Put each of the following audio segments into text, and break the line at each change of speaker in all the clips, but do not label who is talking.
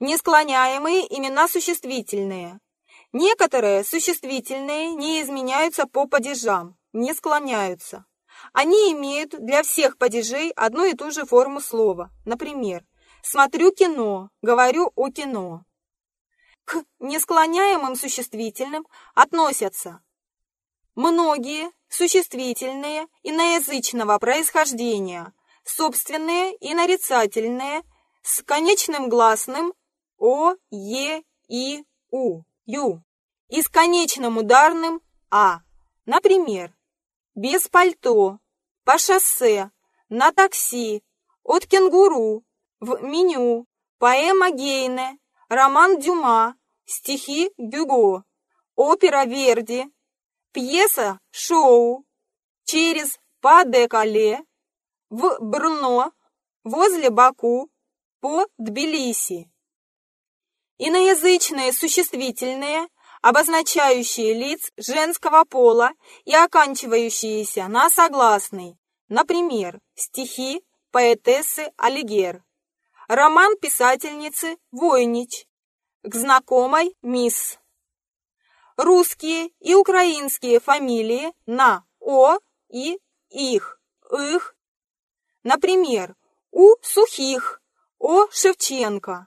Несклоняемые имена существительные. Некоторые существительные не изменяются по падежам, не склоняются. Они имеют для всех падежей одну и ту же форму слова. Например, «смотрю кино», «говорю о кино». К несклоняемым существительным относятся многие существительные иноязычного происхождения, собственные и нарицательные с конечным гласным о, е, и, у, ю и с конечным ударным а. Например, без пальто, по шоссе, на такси, от кенгуру, в меню, поэма Гейне, роман Дюма, стихи Гюго, опера Верди, пьеса Шоу, через Па-де-Кале, в Брно, возле Баку, по Тбилиси. Иноязычные существительные, обозначающие лиц женского пола и оканчивающиеся на согласный, например, стихи поэтессы Алигер, роман писательницы Войнич, к знакомой мисс. Русские и украинские фамилии на «о» и «их», «их». Например, у Сухих, о Шевченко.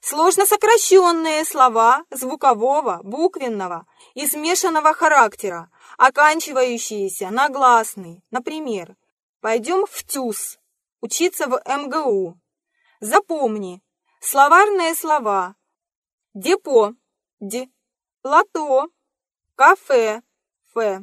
Сложно сокращенные слова звукового, буквенного и смешанного характера, оканчивающиеся на гласный. Например, пойдем в ТЮЗ, учиться в МГУ. Запомни, словарные слова депо, д, лото, кафе, ф.